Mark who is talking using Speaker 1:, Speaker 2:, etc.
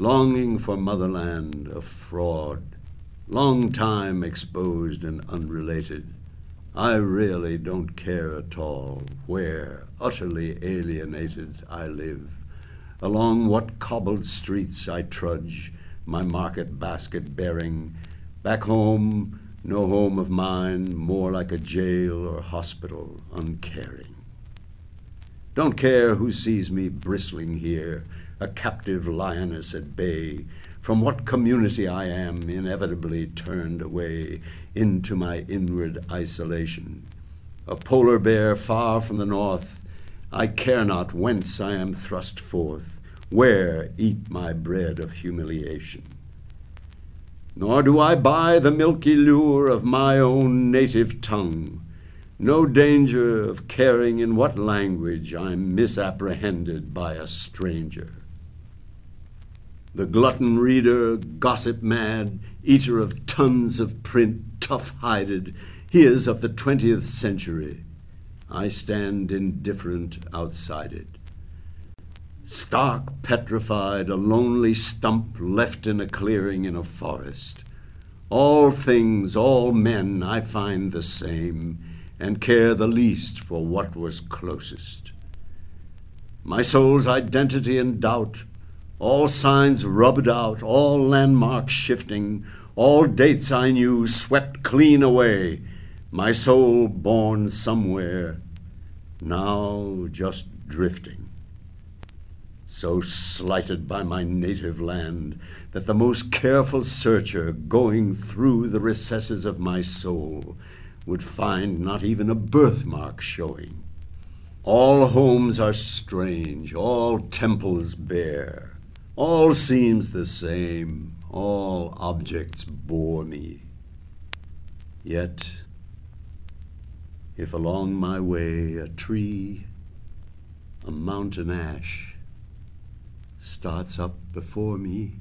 Speaker 1: longing for motherland, a fraud, long time exposed and unrelated. I really don't care at all where, utterly alienated, I live, along what cobbled streets I trudge, my market basket bearing, back home, no home of mine, more like a jail or hospital, uncaring. Don't care who sees me bristling here, a captive lioness at bay, from what community I am inevitably turned away into my inward isolation. A polar bear far from the north, I care not whence I am thrust forth, where eat my bread of humiliation. Nor do I buy the milky lure of my own native tongue. No danger of caring in what language I'm misapprehended by a stranger. The glutton reader, gossip mad, eater of tons of print, tough hided, he is of the 20th century. I stand indifferent outside it. Stark petrified, a lonely stump left in a clearing in a forest. All things, all men I find the same, and care the least for what was closest. My soul's identity in doubt, all signs rubbed out, all landmarks shifting, all dates I knew swept clean away, my soul born somewhere, now just drifting. So slighted by my native land that the most careful searcher going through the recesses of my soul would find not even a birthmark showing. All homes are strange, all temples bare. All seems the same, all objects bore me. Yet, if along my way a tree, a mountain ash, starts up before me,